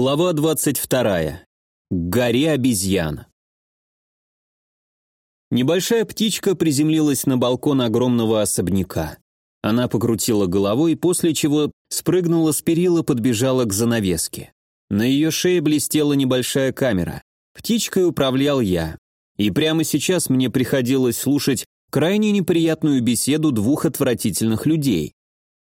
Глава 22. К горе обезьян. Небольшая птичка приземлилась на балкон огромного особняка. Она покрутила головой, после чего спрыгнула с перила, подбежала к занавеске. На ее шее блестела небольшая камера. Птичкой управлял я. И прямо сейчас мне приходилось слушать крайне неприятную беседу двух отвратительных людей.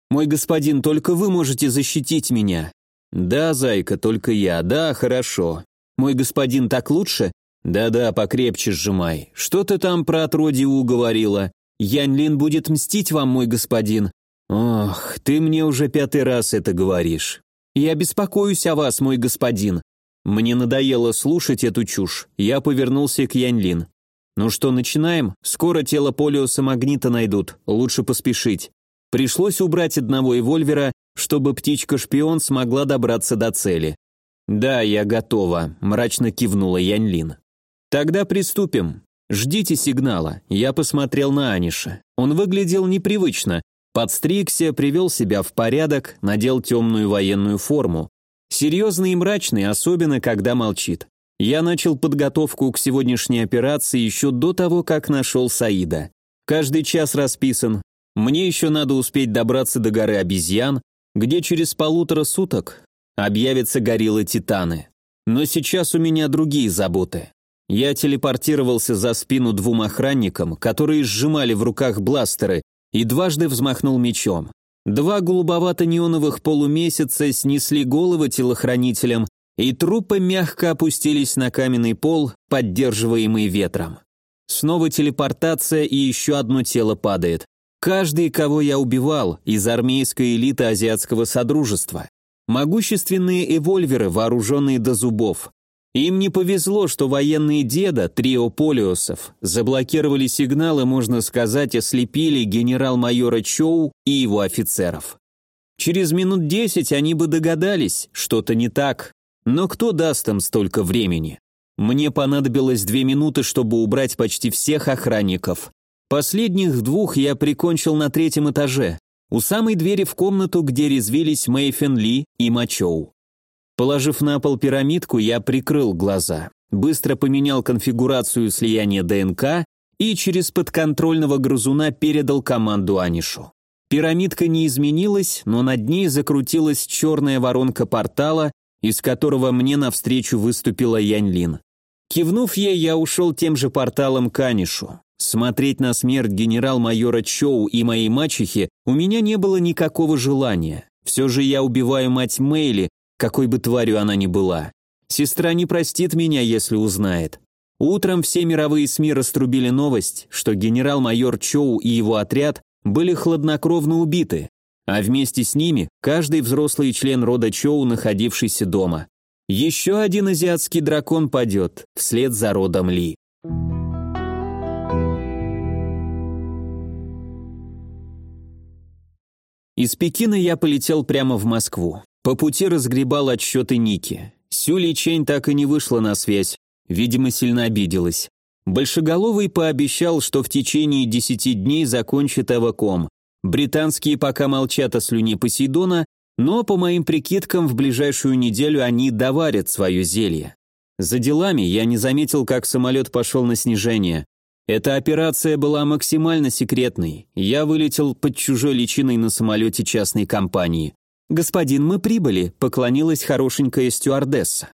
«Мой господин, только вы можете защитить меня», «Да, зайка, только я. Да, хорошо. Мой господин так лучше?» «Да-да, покрепче сжимай. Что ты там про отродье уговорила? Янь Лин будет мстить вам, мой господин». «Ох, ты мне уже пятый раз это говоришь». «Я беспокоюсь о вас, мой господин». Мне надоело слушать эту чушь. Я повернулся к Янь Лин. «Ну что, начинаем? Скоро тело полиоса магнита найдут. Лучше поспешить». Пришлось убрать одного эвольвера чтобы птичка-шпион смогла добраться до цели. «Да, я готова», – мрачно кивнула Яньлин. «Тогда приступим. Ждите сигнала». Я посмотрел на Аниша. Он выглядел непривычно. Подстригся, привел себя в порядок, надел темную военную форму. Серьезный и мрачный, особенно когда молчит. Я начал подготовку к сегодняшней операции еще до того, как нашел Саида. Каждый час расписан. Мне еще надо успеть добраться до горы обезьян, где через полутора суток объявятся гориллы-титаны. Но сейчас у меня другие заботы. Я телепортировался за спину двум охранникам, которые сжимали в руках бластеры, и дважды взмахнул мечом. Два голубовато-неоновых полумесяца снесли головы телохранителям, и трупы мягко опустились на каменный пол, поддерживаемый ветром. Снова телепортация, и еще одно тело падает. Каждый, кого я убивал, из армейской элиты азиатского содружества. Могущественные эвольверы, вооруженные до зубов. Им не повезло, что военные деда, трио полиосов, заблокировали сигналы, можно сказать, ослепили генерал-майора Чоу и его офицеров. Через минут десять они бы догадались, что-то не так, но кто даст им столько времени? Мне понадобилось две минуты, чтобы убрать почти всех охранников, Последних двух я прикончил на третьем этаже, у самой двери в комнату, где резвились Мэйфен Ли и Мачоу. Положив на пол пирамидку, я прикрыл глаза, быстро поменял конфигурацию слияния ДНК и через подконтрольного грызуна передал команду Анишу. Пирамидка не изменилась, но над ней закрутилась черная воронка портала, из которого мне навстречу выступила Янь Лин. Кивнув ей, я ушел тем же порталом к Анишу. Смотреть на смерть генерал-майора Чоу и моей мачехи у меня не было никакого желания. Все же я убиваю мать Мэйли, какой бы тварью она ни была. Сестра не простит меня, если узнает. Утром все мировые СМИ раструбили новость, что генерал-майор Чоу и его отряд были хладнокровно убиты, а вместе с ними каждый взрослый член рода Чоу, находившийся дома. Еще один азиатский дракон падет, вслед за родом Ли. Из Пекина я полетел прямо в Москву. По пути разгребал отсчеты Ники. Сюли Чень так и не вышла на связь, видимо, сильно обиделась. Большеголовый пообещал, что в течение десяти дней закончит Эваком. Британские пока молчат о слюне Посейдона, но, по моим прикидкам, в ближайшую неделю они доварят свое зелье. За делами я не заметил, как самолет пошел на снижение. Эта операция была максимально секретной. Я вылетел под чужой личиной на самолете частной компании. «Господин, мы прибыли», — поклонилась хорошенькая стюардесса.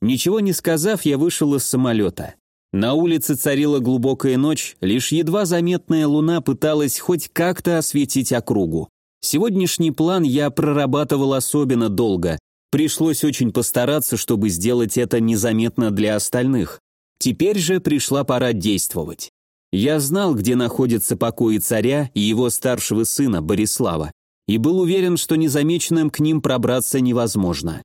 Ничего не сказав, я вышел из самолета. На улице царила глубокая ночь, лишь едва заметная луна пыталась хоть как-то осветить округу. Сегодняшний план я прорабатывал особенно долго. Пришлось очень постараться, чтобы сделать это незаметно для остальных. Теперь же пришла пора действовать. Я знал, где находится покои царя и его старшего сына Борислава, и был уверен, что незамеченным к ним пробраться невозможно.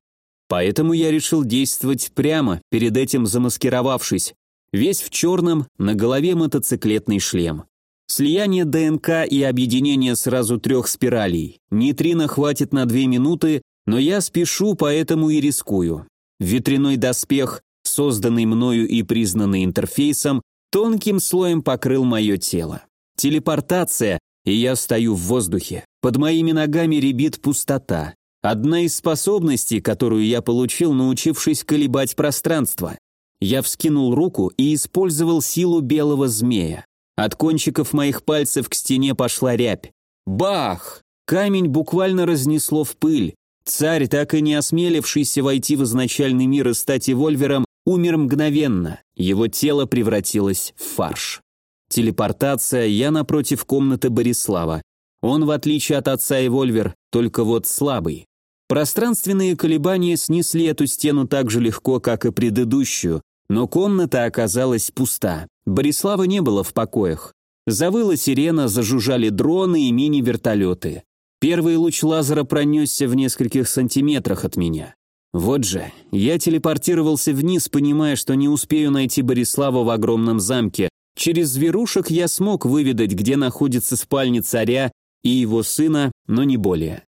Поэтому я решил действовать прямо, перед этим замаскировавшись, весь в черном, на голове мотоциклетный шлем. Слияние ДНК и объединение сразу трех спиралей. Нейтрино хватит на две минуты, но я спешу, поэтому и рискую. Ветряной доспех созданный мною и признанный интерфейсом, тонким слоем покрыл мое тело. Телепортация, и я стою в воздухе. Под моими ногами ребит пустота. Одна из способностей, которую я получил, научившись колебать пространство. Я вскинул руку и использовал силу белого змея. От кончиков моих пальцев к стене пошла рябь. Бах! Камень буквально разнесло в пыль. Царь, так и не осмелившийся войти в изначальный мир и стать эвольвером, умер мгновенно. Его тело превратилось в фарш. Телепортация, я напротив комнаты Борислава. Он, в отличие от отца Эвольвер, только вот слабый. Пространственные колебания снесли эту стену так же легко, как и предыдущую, но комната оказалась пуста. Борислава не было в покоях. Завыла сирена, зажужжали дроны и мини-вертолеты. Первый луч лазера пронесся в нескольких сантиметрах от меня. Вот же, я телепортировался вниз, понимая, что не успею найти Борислава в огромном замке. Через зверушек я смог выведать, где находится спальня царя и его сына, но не более.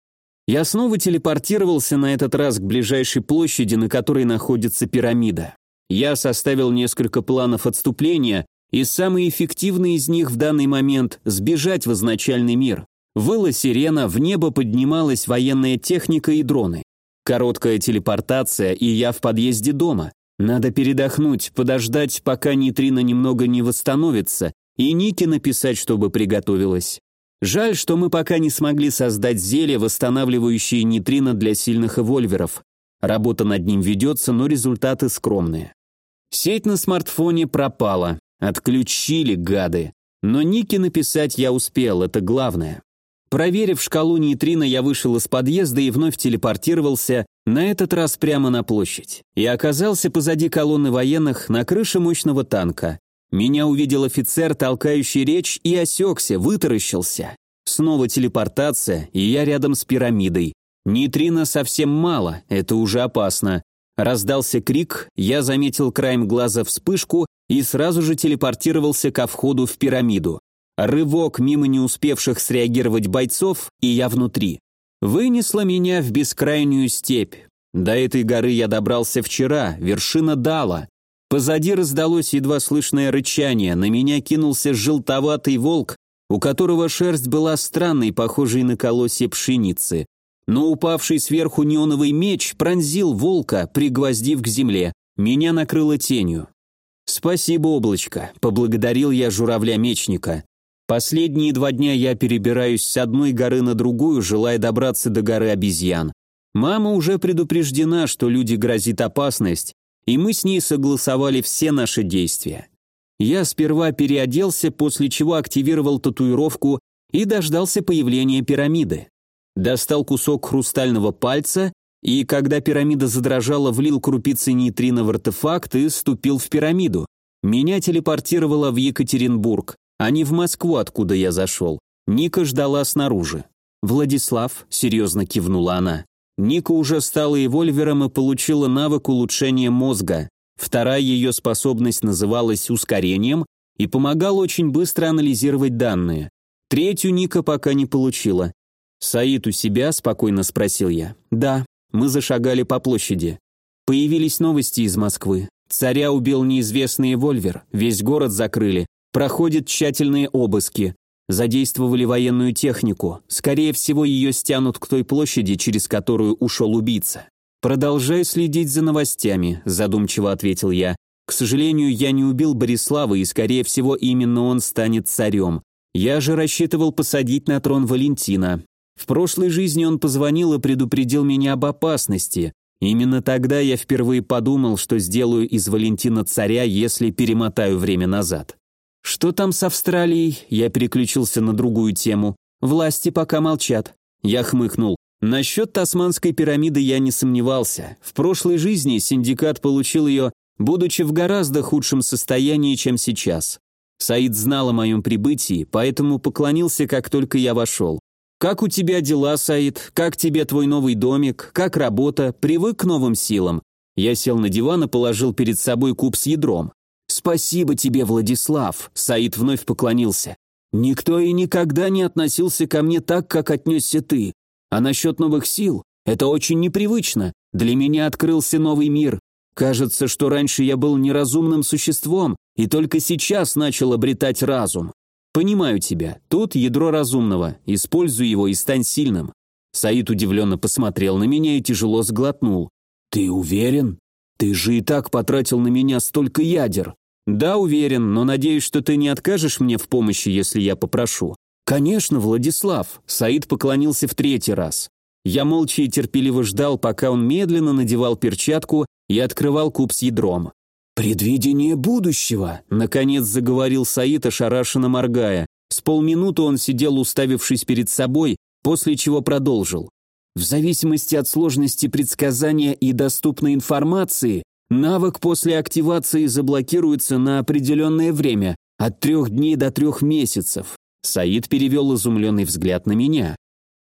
Я снова телепортировался на этот раз к ближайшей площади, на которой находится пирамида. Я составил несколько планов отступления, и самый эффективный из них в данный момент – сбежать в изначальный мир. Выла сирена, в небо поднималась военная техника и дроны. Короткая телепортация, и я в подъезде дома. Надо передохнуть, подождать, пока нейтрино немного не восстановится, и Нике написать, чтобы приготовилась. Жаль, что мы пока не смогли создать зелье, восстанавливающее нейтрино для сильных эвольверов. Работа над ним ведется, но результаты скромные. Сеть на смартфоне пропала. Отключили, гады. Но Ники написать я успел, это главное. Проверив шкалу нейтрино, я вышел из подъезда и вновь телепортировался, на этот раз прямо на площадь. И оказался позади колонны военных на крыше мощного танка. Меня увидел офицер, толкающий речь, и осекся, вытаращился. Снова телепортация, и я рядом с пирамидой. Нейтрино совсем мало, это уже опасно. Раздался крик, я заметил краем глаза вспышку и сразу же телепортировался ко входу в пирамиду. Рывок мимо не успевших среагировать бойцов, и я внутри. Вынесло меня в бескрайнюю степь. До этой горы я добрался вчера, вершина Дала. Позади раздалось едва слышное рычание, на меня кинулся желтоватый волк, у которого шерсть была странной, похожей на колосья пшеницы. Но упавший сверху неоновый меч пронзил волка, пригвоздив к земле. Меня накрыло тенью. «Спасибо, облачко», — поблагодарил я журавля-мечника. Последние два дня я перебираюсь с одной горы на другую, желая добраться до горы обезьян. Мама уже предупреждена, что люди грозит опасность, и мы с ней согласовали все наши действия. Я сперва переоделся, после чего активировал татуировку и дождался появления пирамиды. Достал кусок хрустального пальца и, когда пирамида задрожала, влил крупицы нейтрино в артефакт и ступил в пирамиду. Меня телепортировало в Екатеринбург, а не в Москву, откуда я зашел. Ника ждала снаружи. «Владислав», — серьезно кивнула она, Ника уже стала эвольвером и получила навык улучшения мозга. Вторая ее способность называлась ускорением и помогала очень быстро анализировать данные. Третью Ника пока не получила. «Саид у себя?» – спокойно спросил я. «Да». Мы зашагали по площади. Появились новости из Москвы. Царя убил неизвестный вольвер, весь город закрыли. Проходят тщательные обыски. Задействовали военную технику. Скорее всего, ее стянут к той площади, через которую ушел убийца. «Продолжай следить за новостями», – задумчиво ответил я. «К сожалению, я не убил Борислава, и, скорее всего, именно он станет царем. Я же рассчитывал посадить на трон Валентина. В прошлой жизни он позвонил и предупредил меня об опасности. Именно тогда я впервые подумал, что сделаю из Валентина царя, если перемотаю время назад. Что там с Австралией? Я переключился на другую тему. Власти пока молчат. Я хмыкнул. Насчет Тасманской пирамиды я не сомневался. В прошлой жизни синдикат получил ее, будучи в гораздо худшем состоянии, чем сейчас. Саид знал о моем прибытии, поэтому поклонился, как только я вошел. «Как у тебя дела, Саид? Как тебе твой новый домик? Как работа? Привык к новым силам?» Я сел на диван и положил перед собой куб с ядром. «Спасибо тебе, Владислав», — Саид вновь поклонился. «Никто и никогда не относился ко мне так, как отнесся ты. А насчет новых сил, это очень непривычно. Для меня открылся новый мир. Кажется, что раньше я был неразумным существом, и только сейчас начал обретать разум. Понимаю тебя. Тут ядро разумного. Используй его и стань сильным. Саид удивленно посмотрел на меня и тяжело сглотнул. «Ты уверен? Ты же и так потратил на меня столько ядер». «Да, уверен, но надеюсь, что ты не откажешь мне в помощи, если я попрошу». «Конечно, Владислав», — Саид поклонился в третий раз. Я молча и терпеливо ждал, пока он медленно надевал перчатку и открывал куб с ядром. «Предвидение будущего», — наконец заговорил Саид, ошарашенно моргая. С полминуты он сидел, уставившись перед собой, после чего продолжил. В зависимости от сложности предсказания и доступной информации, навык после активации заблокируется на определенное время, от трех дней до трех месяцев. Саид перевел изумленный взгляд на меня.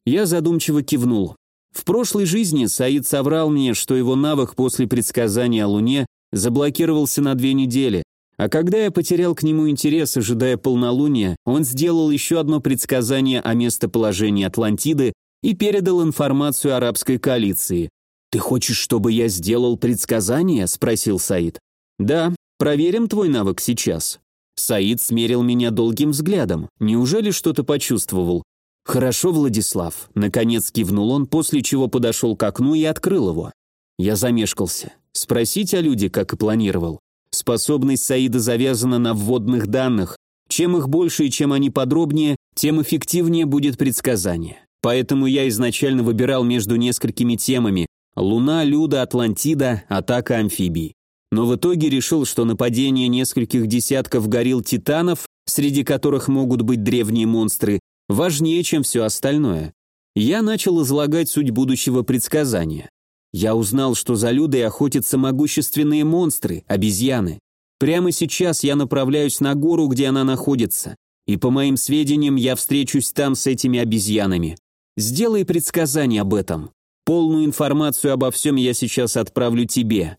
Я задумчиво кивнул. В прошлой жизни Саид соврал мне, что его навык после предсказания о Луне заблокировался на две недели, а когда я потерял к нему интерес, ожидая полнолуния, он сделал еще одно предсказание о местоположении Атлантиды и передал информацию арабской коалиции. «Ты хочешь, чтобы я сделал предсказание?» – спросил Саид. «Да, проверим твой навык сейчас». Саид смерил меня долгим взглядом. Неужели что-то почувствовал? «Хорошо, Владислав», – наконец кивнул он, после чего подошел к окну и открыл его. Я замешкался. Спросить о люди, как и планировал. Способность Саида завязана на вводных данных. Чем их больше и чем они подробнее, тем эффективнее будет предсказание. Поэтому я изначально выбирал между несколькими темами «Луна, Люда, Атлантида, атака амфибий». Но в итоге решил, что нападение нескольких десятков горил титанов, среди которых могут быть древние монстры, важнее, чем все остальное. Я начал излагать суть будущего предсказания. Я узнал, что за Людой охотятся могущественные монстры, обезьяны. Прямо сейчас я направляюсь на гору, где она находится, и по моим сведениям я встречусь там с этими обезьянами. Сделай предсказание об этом. Полную информацию обо всем я сейчас отправлю тебе.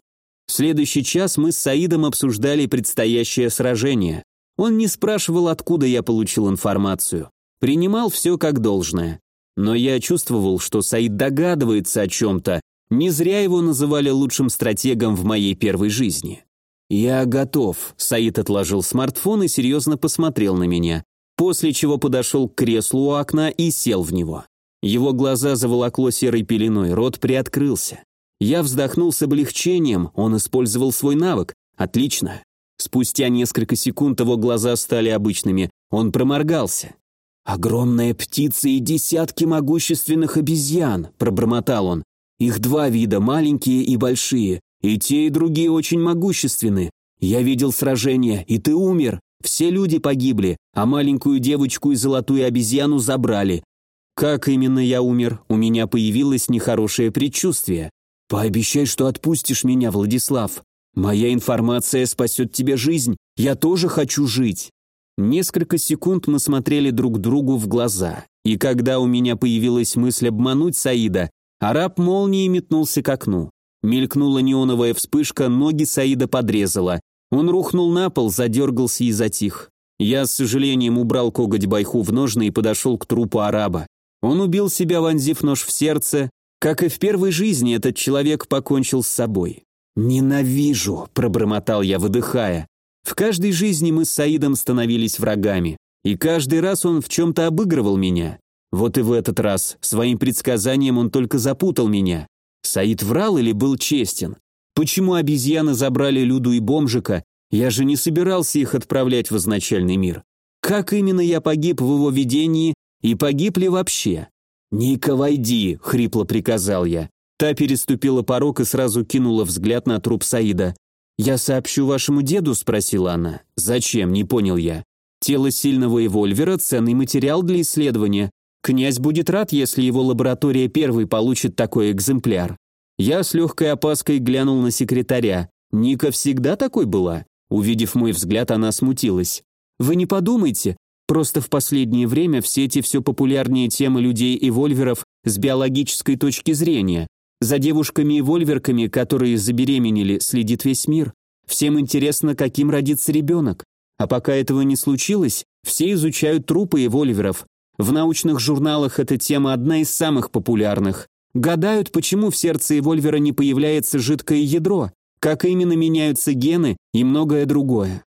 В следующий час мы с Саидом обсуждали предстоящее сражение. Он не спрашивал, откуда я получил информацию. Принимал все как должное. Но я чувствовал, что Саид догадывается о чем-то не зря его называли лучшим стратегом в моей первой жизни. «Я готов», — Саид отложил смартфон и серьезно посмотрел на меня, после чего подошел к креслу у окна и сел в него. Его глаза заволокло серой пеленой, рот приоткрылся. Я вздохнул с облегчением, он использовал свой навык. Отлично. Спустя несколько секунд его глаза стали обычными, он проморгался. «Огромная птица и десятки могущественных обезьян», — пробормотал он. Их два вида, маленькие и большие, и те, и другие очень могущественны. Я видел сражение, и ты умер. Все люди погибли, а маленькую девочку и золотую обезьяну забрали. Как именно я умер? У меня появилось нехорошее предчувствие. Пообещай, что отпустишь меня, Владислав. Моя информация спасет тебе жизнь. Я тоже хочу жить. Несколько секунд мы смотрели друг другу в глаза. И когда у меня появилась мысль обмануть Саида, Араб молнией метнулся к окну. Мелькнула неоновая вспышка, ноги Саида подрезала. Он рухнул на пол, задергался и затих. Я с сожалением убрал коготь байху в ножны и подошел к трупу араба. Он убил себя, вонзив нож в сердце. Как и в первой жизни, этот человек покончил с собой. «Ненавижу», — пробормотал я, выдыхая. В каждой жизни мы с Саидом становились врагами. И каждый раз он в чем-то обыгрывал меня. Вот и в этот раз своим предсказанием он только запутал меня. Саид врал или был честен? Почему обезьяны забрали Люду и бомжика? Я же не собирался их отправлять в изначальный мир. Как именно я погиб в его видении и погиб ли вообще? «Ника, войди!» — хрипло приказал я. Та переступила порог и сразу кинула взгляд на труп Саида. «Я сообщу вашему деду?» — спросила она. «Зачем?» — не понял я. «Тело сильного эвольвера — ценный материал для исследования. Князь будет рад, если его лаборатория первой получит такой экземпляр. Я с легкой опаской глянул на секретаря. Ника всегда такой была? Увидев мой взгляд, она смутилась. Вы не подумайте, просто в последнее время в сети все популярнее темы людей и вольверов с биологической точки зрения. За девушками и вольверками, которые забеременели, следит весь мир. Всем интересно, каким родится ребенок. А пока этого не случилось, все изучают трупы и вольверов, в научных журналах эта тема одна из самых популярных. Гадают, почему в сердце эвольвера не появляется жидкое ядро, как именно меняются гены и многое другое.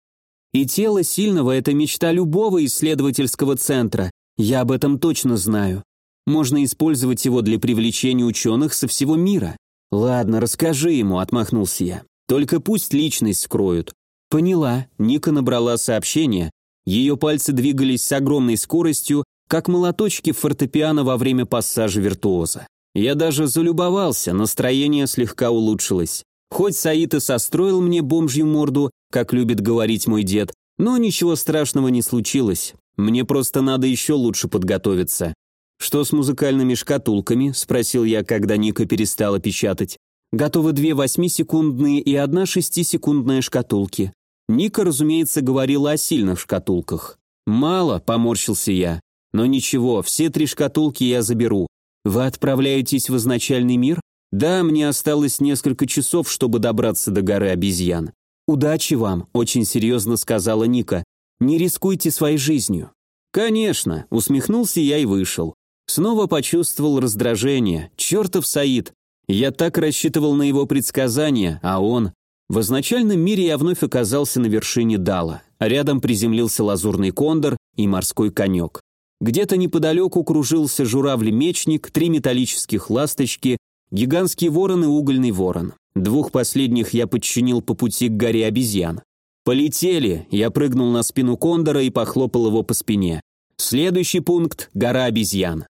И тело сильного – это мечта любого исследовательского центра, я об этом точно знаю. Можно использовать его для привлечения ученых со всего мира. Ладно, расскажи ему, отмахнулся я. Только пусть личность скроют. Поняла. Ника набрала сообщение. Ее пальцы двигались с огромной скоростью, как молоточки фортепиано во время пассажа виртуоза. Я даже залюбовался, настроение слегка улучшилось. Хоть Саид и состроил мне бомжью морду, как любит говорить мой дед, но ничего страшного не случилось. Мне просто надо еще лучше подготовиться. «Что с музыкальными шкатулками?» – спросил я, когда Ника перестала печатать. «Готовы две восьмисекундные и одна шестисекундная шкатулки». Ника, разумеется, говорила о сильных шкатулках. «Мало», – поморщился я. «Но ничего, все три шкатулки я заберу. Вы отправляетесь в изначальный мир?» «Да, мне осталось несколько часов, чтобы добраться до горы обезьян». «Удачи вам», – очень серьезно сказала Ника. «Не рискуйте своей жизнью». «Конечно», – усмехнулся я и вышел. Снова почувствовал раздражение. Чертов Саид. Я так рассчитывал на его предсказания, а он... В изначальном мире я вновь оказался на вершине Дала. Рядом приземлился лазурный кондор и морской конек. Где-то неподалеку кружился журавль-мечник, три металлических ласточки, гигантский ворон и угольный ворон. Двух последних я подчинил по пути к горе обезьян. «Полетели!» Я прыгнул на спину кондора и похлопал его по спине. Следующий пункт – гора обезьян.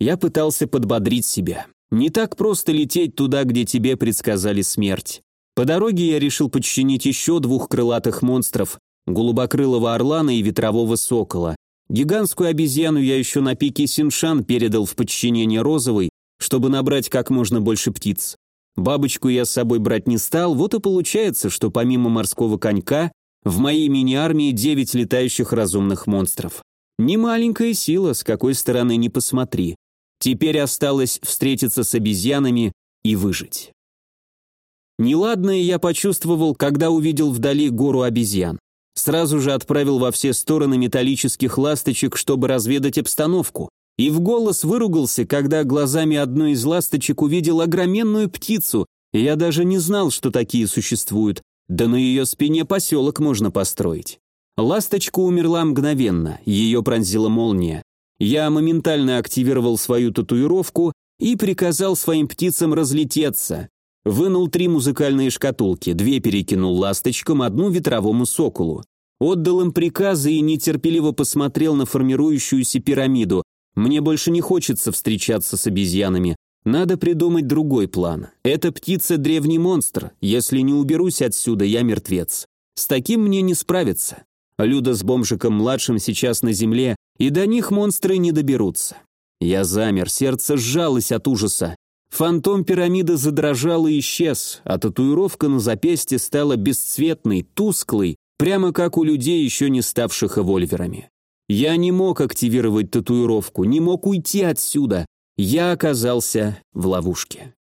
Я пытался подбодрить себя. Не так просто лететь туда, где тебе предсказали смерть. По дороге я решил подчинить еще двух крылатых монстров – голубокрылого орлана и ветрового сокола. Гигантскую обезьяну я еще на пике Синшан передал в подчинение розовой, чтобы набрать как можно больше птиц. Бабочку я с собой брать не стал, вот и получается, что помимо морского конька в моей мини-армии девять летающих разумных монстров. Не маленькая сила, с какой стороны не посмотри. Теперь осталось встретиться с обезьянами и выжить. Неладное я почувствовал, когда увидел вдали гору обезьян. Сразу же отправил во все стороны металлических ласточек, чтобы разведать обстановку. И в голос выругался, когда глазами одной из ласточек увидел огроменную птицу, я даже не знал, что такие существуют, да на ее спине поселок можно построить. Ласточка умерла мгновенно, ее пронзила молния. Я моментально активировал свою татуировку и приказал своим птицам разлететься. Вынул три музыкальные шкатулки, две перекинул ласточкам, одну ветровому соколу. Отдал им приказы и нетерпеливо посмотрел на формирующуюся пирамиду. Мне больше не хочется встречаться с обезьянами. Надо придумать другой план. Эта птица древний монстр. Если не уберусь отсюда, я мертвец. С таким мне не справиться. Люда с бомжиком-младшим сейчас на земле, и до них монстры не доберутся. Я замер, сердце сжалось от ужаса. Фантом пирамиды задрожал и исчез, а татуировка на запястье стала бесцветной, тусклой, прямо как у людей, еще не ставших эвольверами. Я не мог активировать татуировку, не мог уйти отсюда. Я оказался в ловушке.